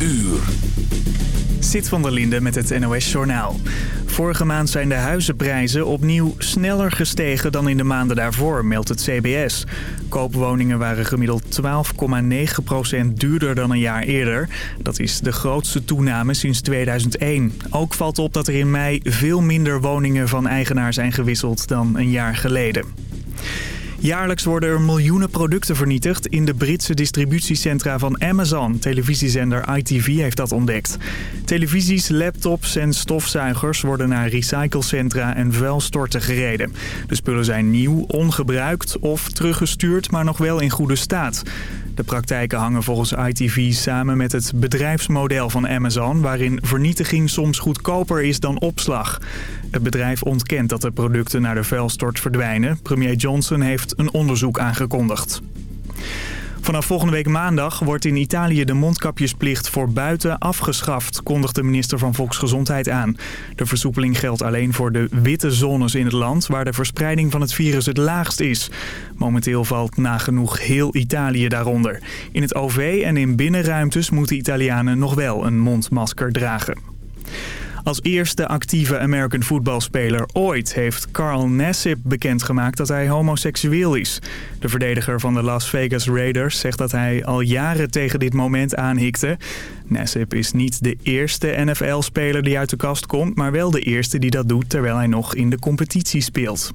uur. Zit van der Linde met het NOS-journaal. Vorige maand zijn de huizenprijzen opnieuw sneller gestegen dan in de maanden daarvoor, meldt het CBS. Koopwoningen waren gemiddeld 12,9% duurder dan een jaar eerder. Dat is de grootste toename sinds 2001. Ook valt op dat er in mei veel minder woningen van eigenaar zijn gewisseld dan een jaar geleden. Jaarlijks worden er miljoenen producten vernietigd in de Britse distributiecentra van Amazon. Televisiezender ITV heeft dat ontdekt. Televisies, laptops en stofzuigers worden naar recyclecentra en vuilstorten gereden. De spullen zijn nieuw, ongebruikt of teruggestuurd, maar nog wel in goede staat. De praktijken hangen volgens ITV samen met het bedrijfsmodel van Amazon... waarin vernietiging soms goedkoper is dan opslag. Het bedrijf ontkent dat de producten naar de vuilstort verdwijnen. Premier Johnson heeft een onderzoek aangekondigd. Vanaf volgende week maandag wordt in Italië de mondkapjesplicht voor buiten afgeschaft, kondigt de minister van Volksgezondheid aan. De versoepeling geldt alleen voor de witte zones in het land, waar de verspreiding van het virus het laagst is. Momenteel valt nagenoeg heel Italië daaronder. In het OV en in binnenruimtes moeten Italianen nog wel een mondmasker dragen. Als eerste actieve American voetbalspeler ooit heeft Carl Nassib bekendgemaakt dat hij homoseksueel is. De verdediger van de Las Vegas Raiders zegt dat hij al jaren tegen dit moment aanhikte. Nassib is niet de eerste NFL-speler die uit de kast komt, maar wel de eerste die dat doet terwijl hij nog in de competitie speelt.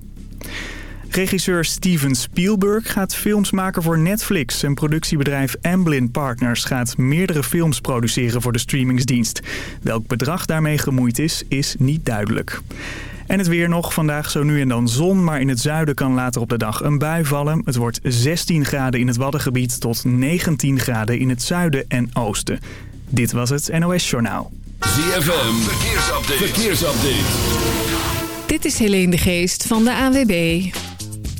Regisseur Steven Spielberg gaat films maken voor Netflix. Een productiebedrijf Amblin Partners gaat meerdere films produceren voor de streamingsdienst. Welk bedrag daarmee gemoeid is, is niet duidelijk. En het weer nog. Vandaag zo nu en dan zon, maar in het zuiden kan later op de dag een bui vallen. Het wordt 16 graden in het Waddengebied tot 19 graden in het zuiden en oosten. Dit was het NOS Journaal. ZFM, verkeersupdate. verkeersupdate. Dit is Helene de Geest van de ANWB.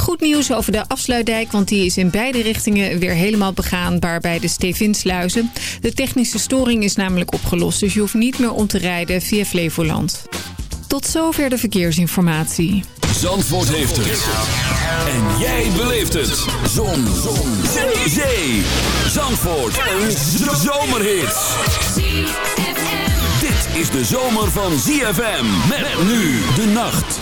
Goed nieuws over de afsluitdijk, want die is in beide richtingen weer helemaal begaanbaar bij de Stevinsluizen. De technische storing is namelijk opgelost, dus je hoeft niet meer om te rijden via Flevoland. Tot zover de verkeersinformatie. Zandvoort heeft het. En jij beleeft het. Zon. Zon. Zee. Zandvoort. Een zomerhit. Dit is de zomer van ZFM. Met nu de nacht.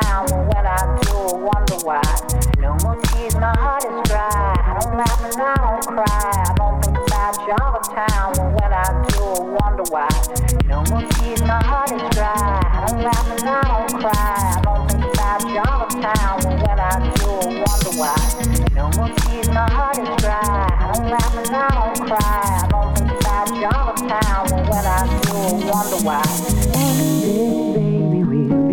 Town when I do I wonder why. No more tears, my heart is dry. I don't laugh and I don't cry. I don't think about Java Town when I do I wonder why. No more tears, my heart is dry. I don't laugh and I don't cry. I don't think about Java Town when I do I wonder why. No more tears, my heart is dry. I don't laugh and I don't cry. I don't think about Java Town when I do I wonder why.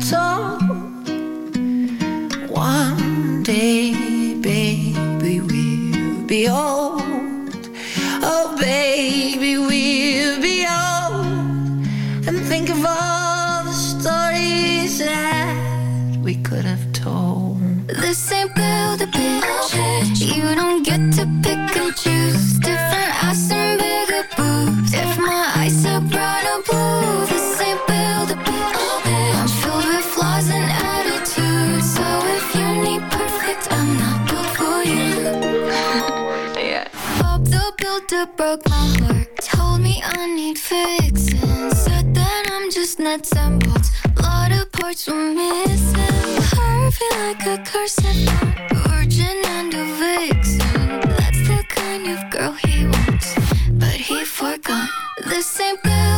told one day, baby, we'll be old. Oh, baby, we'll be old. And think of all the stories that we could have told. This ain't build a bitch. broke my heart. Told me I need fixing. Said that I'm just nuts and bolts. Lot of parts were missing. Curvy like a curse Virgin and a vixen. That's the kind of girl he wants But he forgot This ain't blue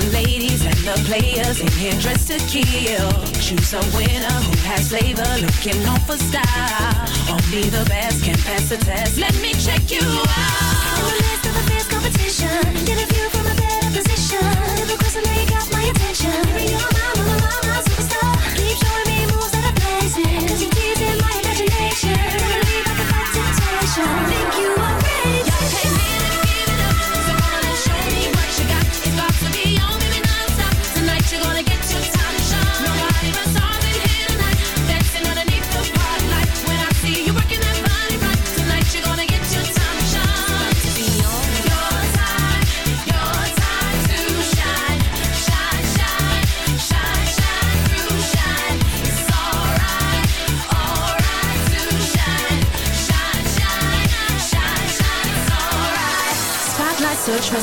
the ladies and the players in here dressed to kill. Choose a winner who has flavor, looking on for style. Only the best can pass the test. Let me check you out. You're the last of a fierce competition. Get a view from a better position. Never cross got my attention.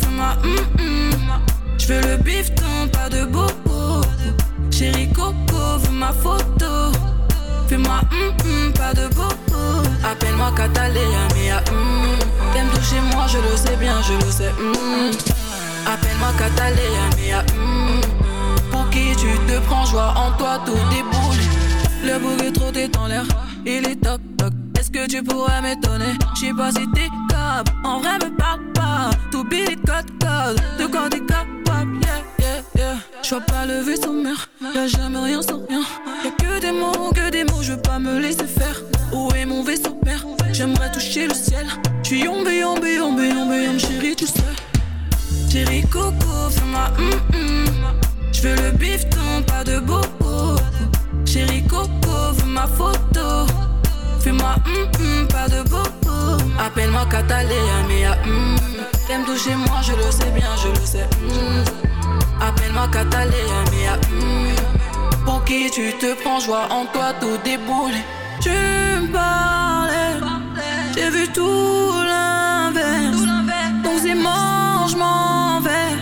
fais-moi. Je veux le bifton, pas de bobo. Chérie Coco, veux ma photo. Fais-moi hum hum, pas de bobo. Appelle-moi Catalina, mia hum. T'aimes toucher moi, je le sais bien, je le sais hum. Appelle-moi Catalina, mia hum. Pour qui tu te prends, joie en toi, tout déboule. Le bouc est dans l'air, il est toc toc. Est-ce que tu pourrais m'étonner? J'sais pas si t'es cap, en vrai me parle pas tout billet code code, de quoi t'es capable, yeah, yeah, yeah. J'vois pas le vaisseau mère, y'a jamais rien sans rien. Y'a que des mots, que des mots, je veux pas me laisser faire. Où est mon vaisseau père? J'aimerais toucher le ciel. J'suis yombe, yombe, yombe, yombe, yombe, chérie, tu sais. Chérie Coco, fais-moi hum hum. J'veux le bifton, pas de bobo. Chérie Coco, veux ma photo. Fais-moi hum hum, pas de bobo. Appelle-moi Catalina, mia hum. T'aimes toucher moi, je le sais bien, je le sais. hum. Appelle-moi Catalina, mia hum. Pour qui tu te prends, joie en toi, tout déboule. Tu me parlais, j'ai vu tout l'inverse. Donc c'est mort, je m'en vais.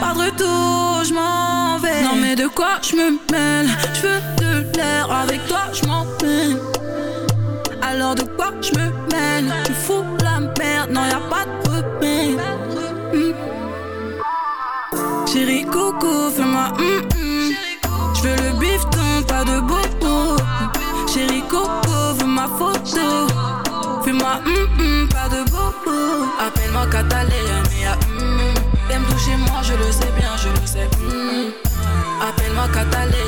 Pas de retour, je m'en vais. Non mais de quoi je me mêle? Je veux de l'air, avec toi je m'en mêle. Alors de quoi je me mêle? Tu fous la merde, non y'a pas de remède. Hmm. Chérie Coco, fais-moi hum hum. Je veux le bifton, pas de bobo. Chérie Coco, veux ma photo. Fais-moi hum hum, pas de bobo. Appelle-moi Catalina, mia hum. T'aimes toucher moi, je le sais bien, je le sais. hum. Appelle-moi Catalina,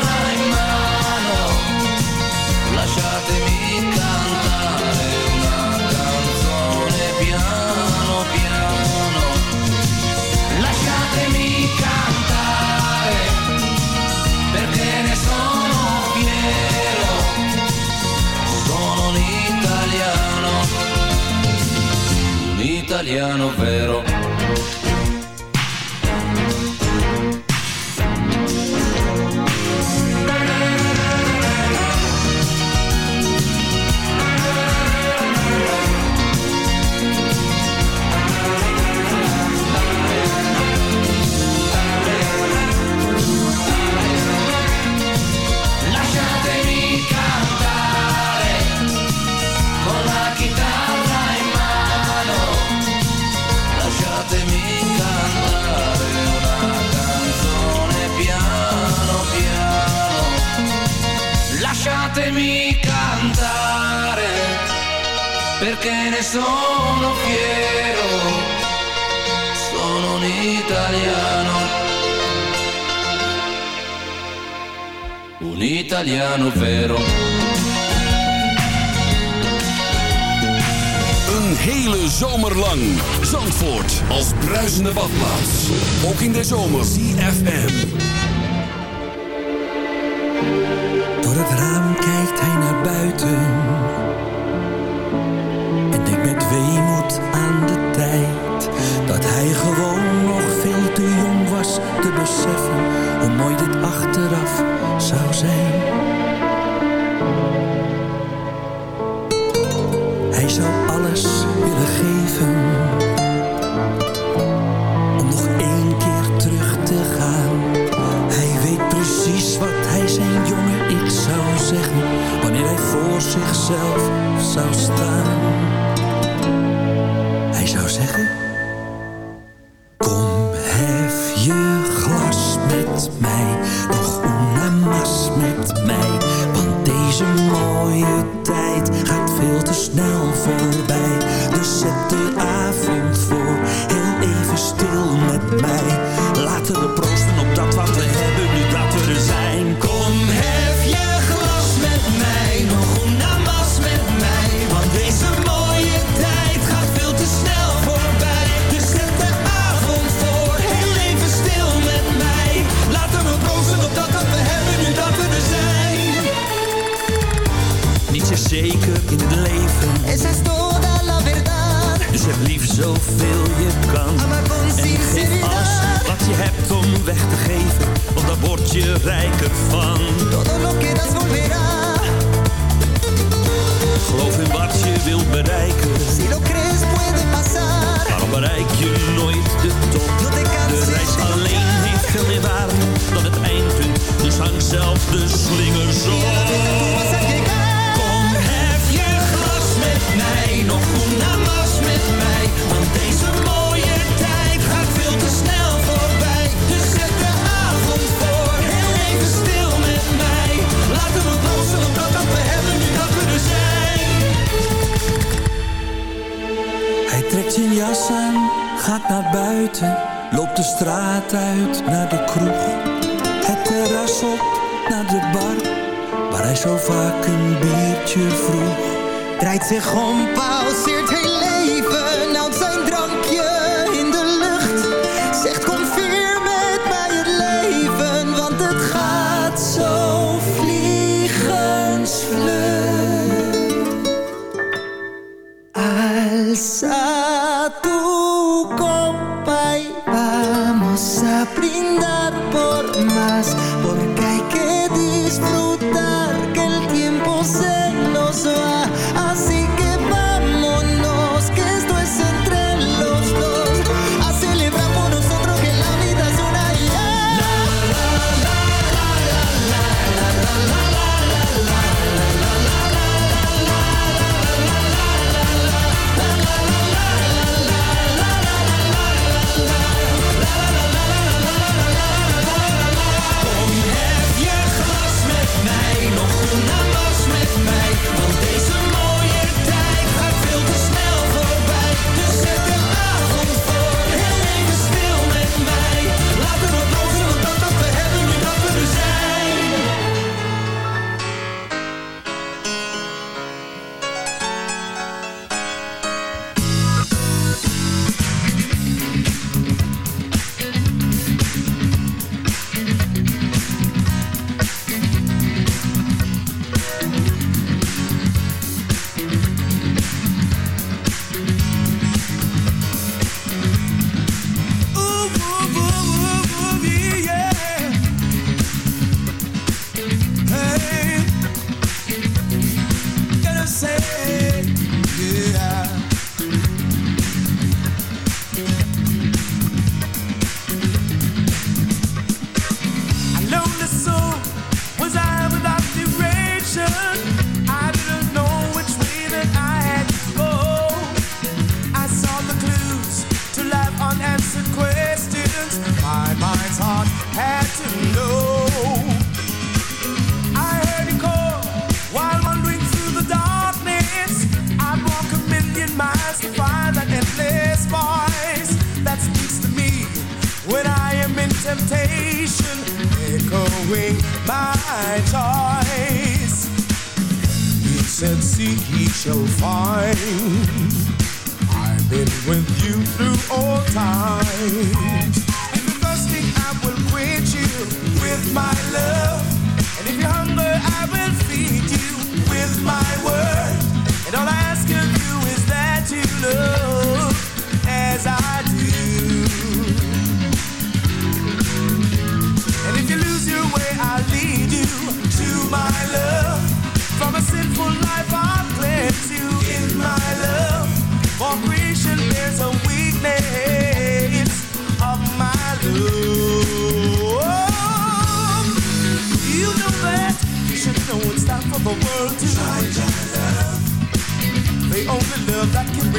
italiano vero. Perché ne sono fiero. Sono un italiano. Un italiano vero. Een hele zomer lang. Zandvoort als bruisende badplaats. Ook in de zomer. CFM. Door het raam kijkt hij naar buiten Hoe mooi dit achteraf zou zijn. Hij zou alles willen geven Om nog één keer terug te gaan. Hij weet precies wat hij zijn jonge ik zou zeggen Wanneer hij voor zichzelf zou staan zeker in het leven Esa es toda la verdad. dus heb lief zoveel je kan. En geef alles wat je hebt om weg te geven, want daar word je rijker van. Todo lo que das volverá. Geloof in wat je wilt bereiken, Si lo crees puede pasar. waarom bereik je nooit de top? No te De reis alleen heeft veel meer waarde dan het eindpunt, dus hang zelf de slingers op. zo vaak een biertje vroeg. Draait zich om, pauzeert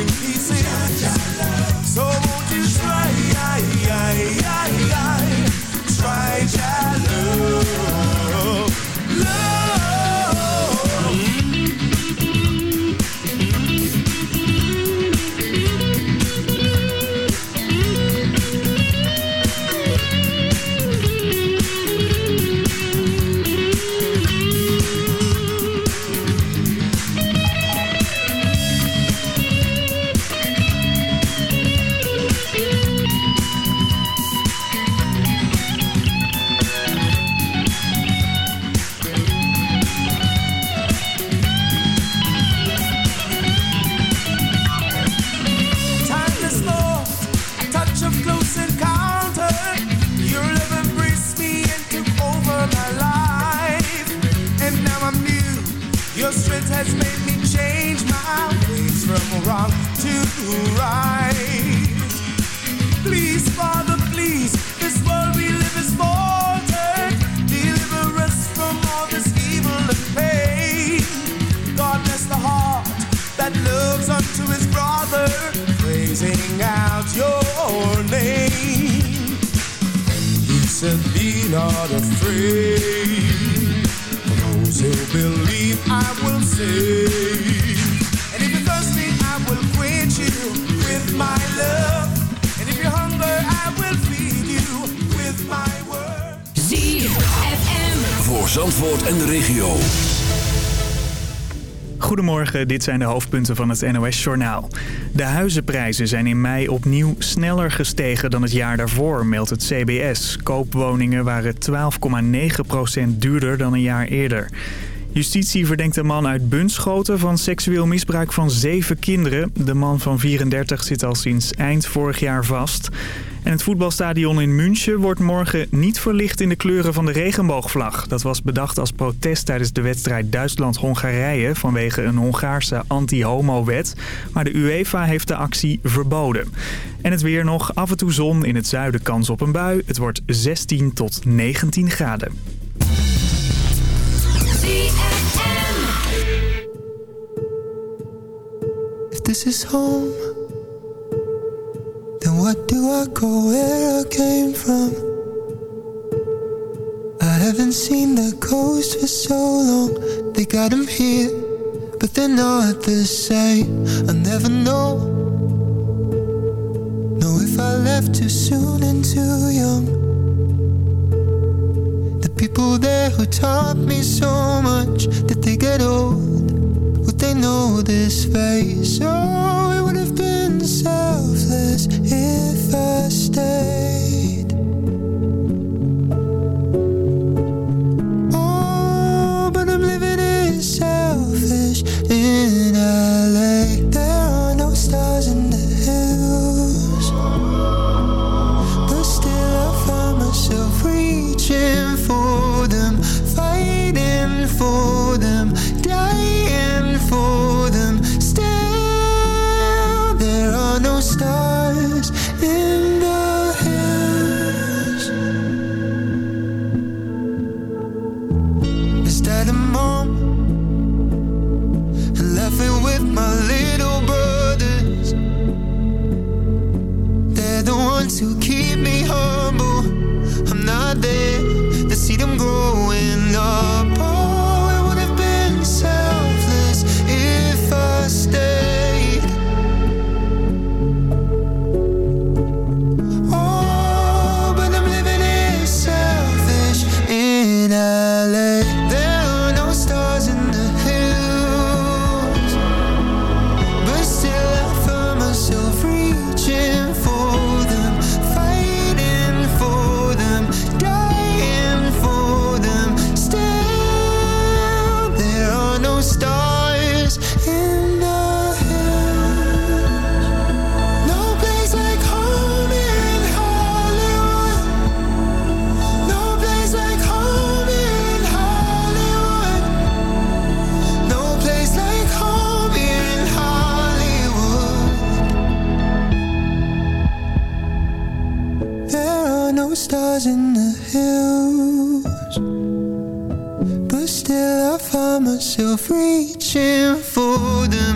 love that brother, praising out your name. He said, Be not afraid. For those who believe, I will save. And if you're thirsty, I will quench you with my love. And if you're hungry, I will feed you with my word. ZFM. Voor Zandvoort en de regio. Goedemorgen, dit zijn de hoofdpunten van het NOS-journaal. De huizenprijzen zijn in mei opnieuw sneller gestegen dan het jaar daarvoor, meldt het CBS. Koopwoningen waren 12,9% duurder dan een jaar eerder. Justitie verdenkt een man uit Bunschoten van seksueel misbruik van zeven kinderen. De man van 34 zit al sinds eind vorig jaar vast. En het voetbalstadion in München wordt morgen niet verlicht in de kleuren van de regenboogvlag. Dat was bedacht als protest tijdens de wedstrijd Duitsland-Hongarije vanwege een Hongaarse anti-homo-wet. Maar de UEFA heeft de actie verboden. En het weer nog, af en toe zon, in het zuiden kans op een bui. Het wordt 16 tot 19 graden. If this is home, then what do I go where I came from? I haven't seen the coast for so long. They got 'em here, but they're not the same. I never know. Know if I left too soon and too young. The people there who taught me so much, did they get old? They know this face? Oh, it would have been selfless if I stayed.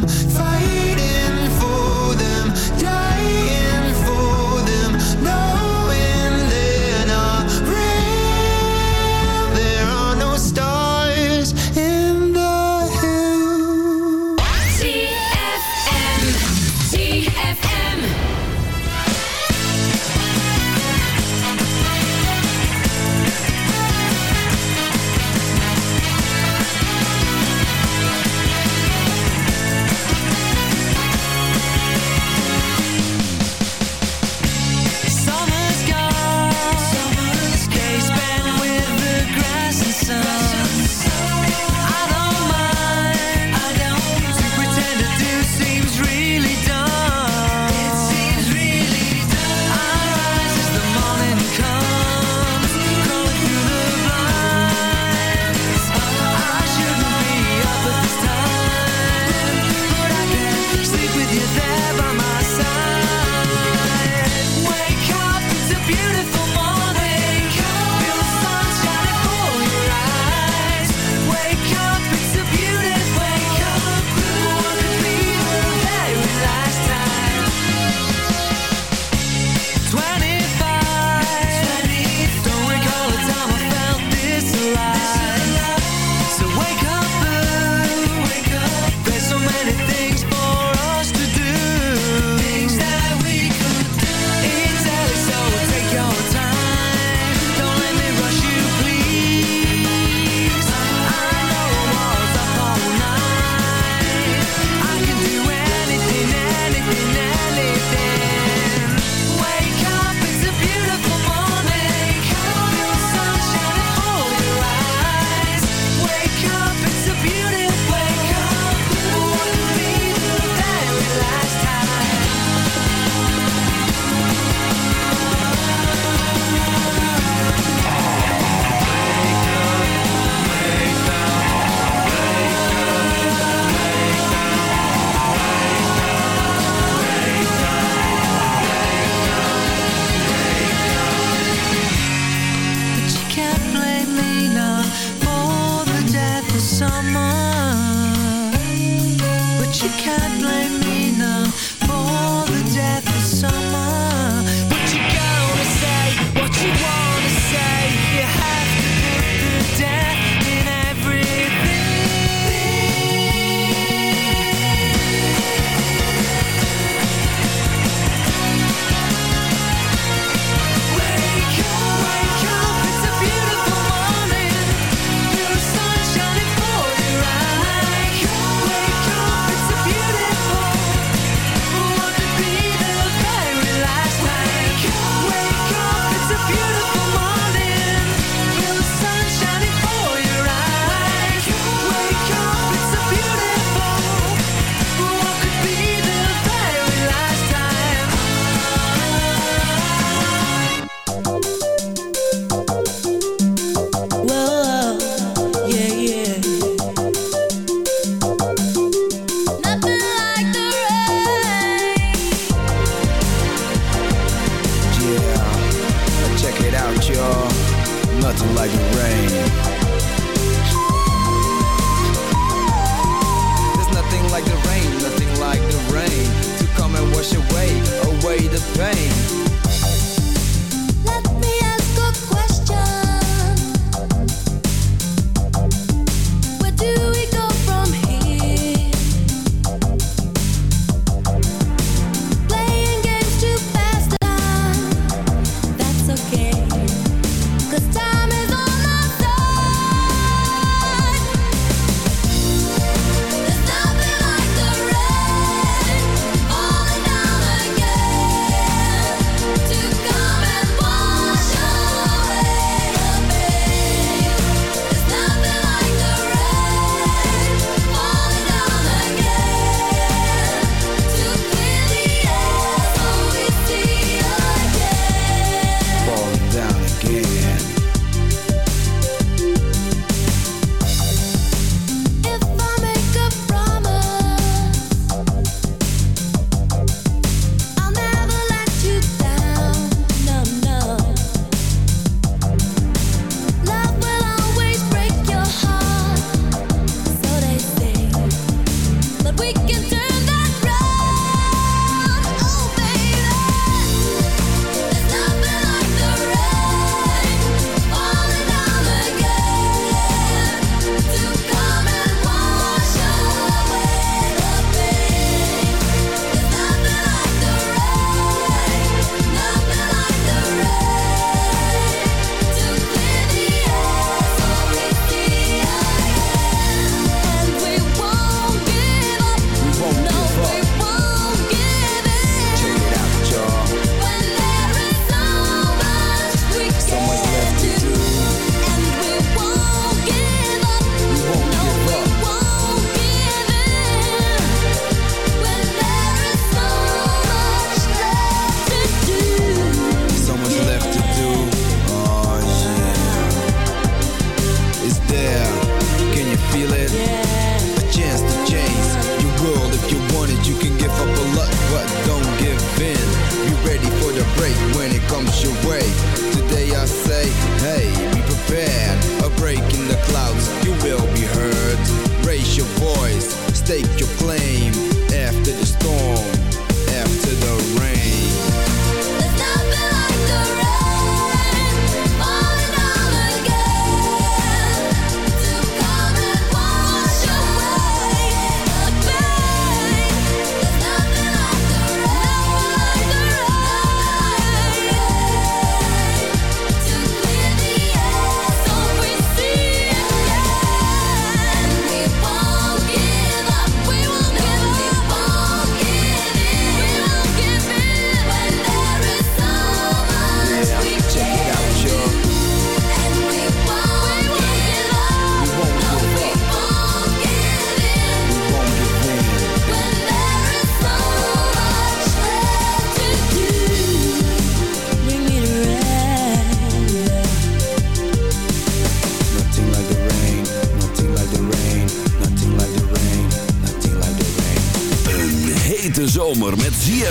Fire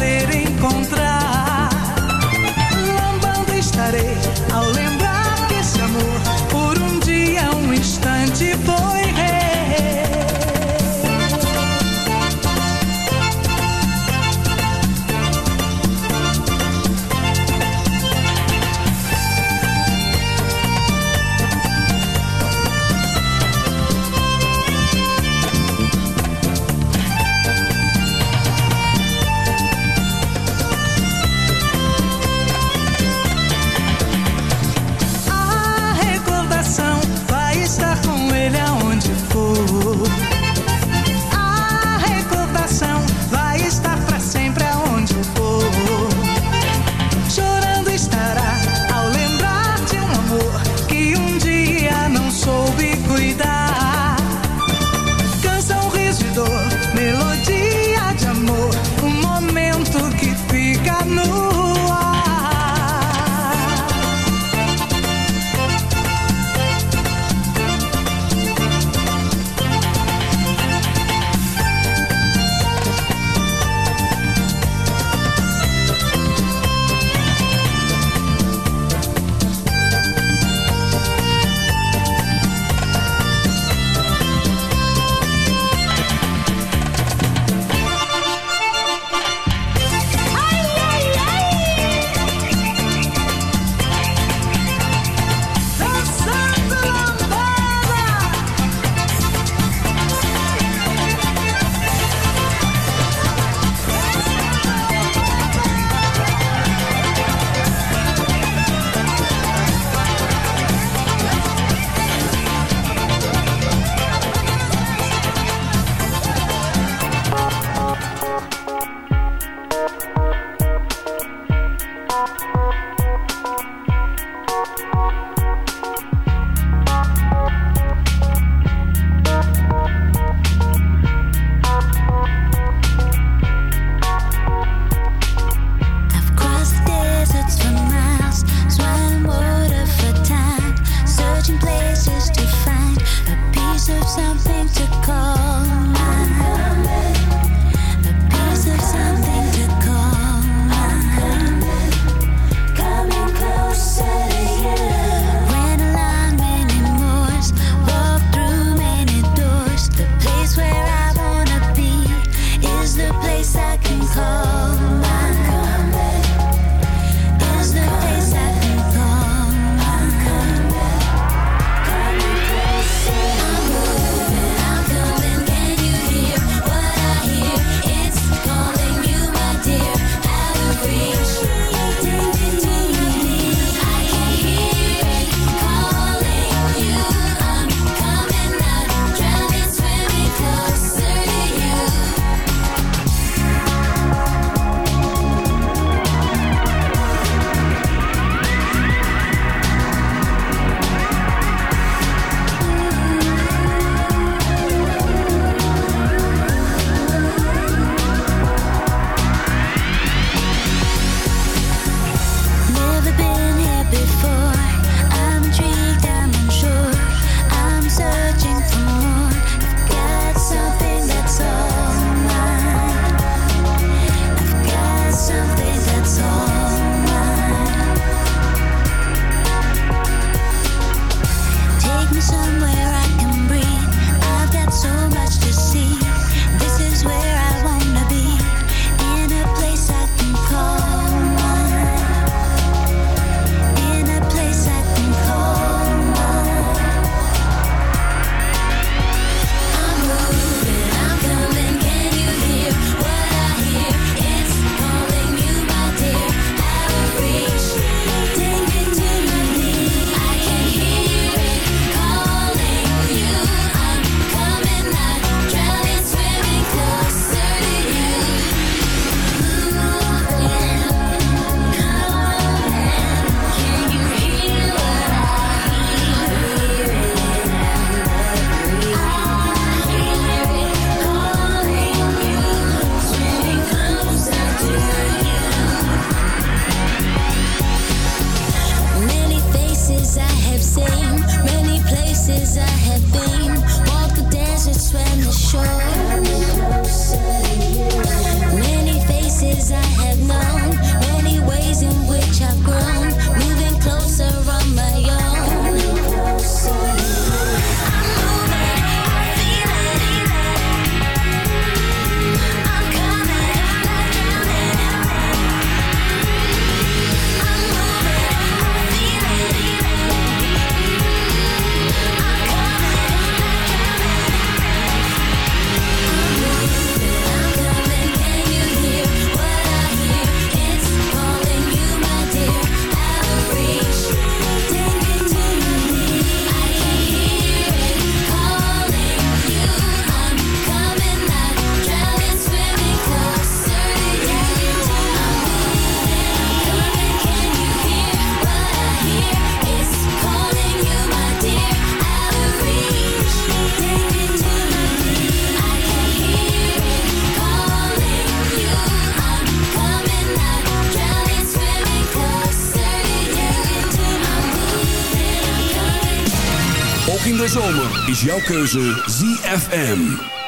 poder encontrar. is jouw keuze ZFM.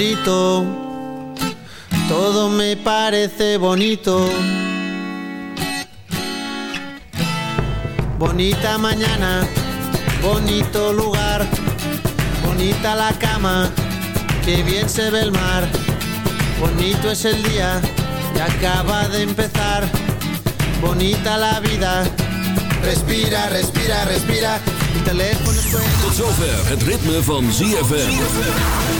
bonito, todo me parece bonito. Bonita mañana, bonito lugar, bonita la cama, que bien se ve el mar. Bonito es el día que acaba de empezar, bonita la vida. Respira, respira, respira. mi teléfono suena. Tot zover het ritme van ZFM.